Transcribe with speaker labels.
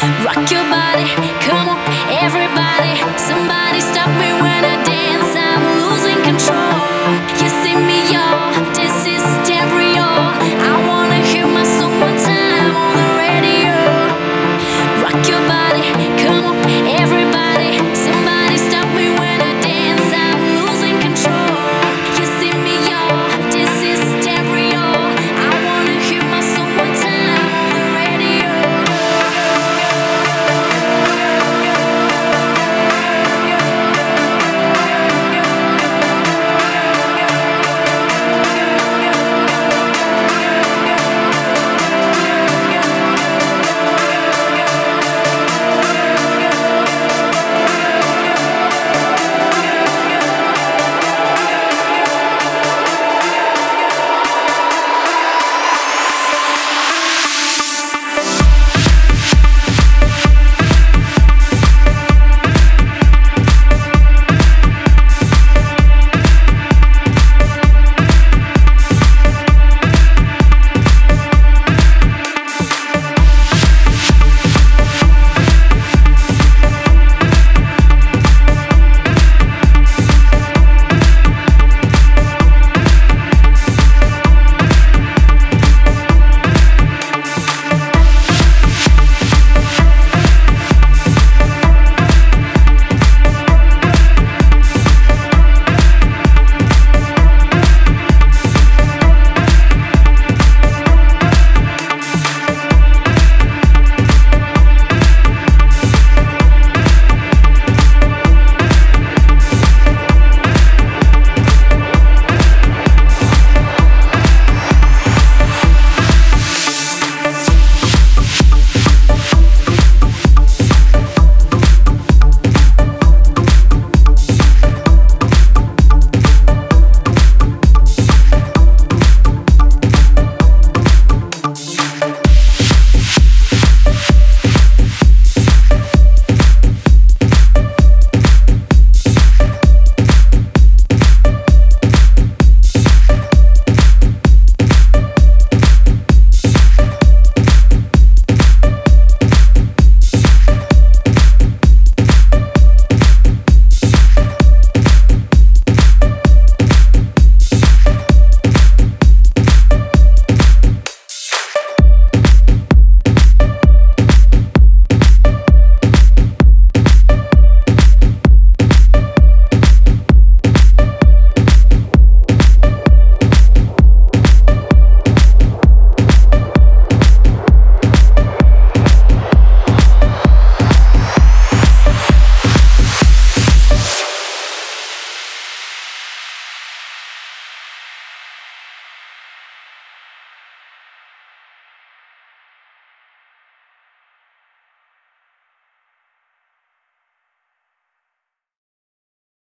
Speaker 1: Rock your body, come on, everybody, somebody.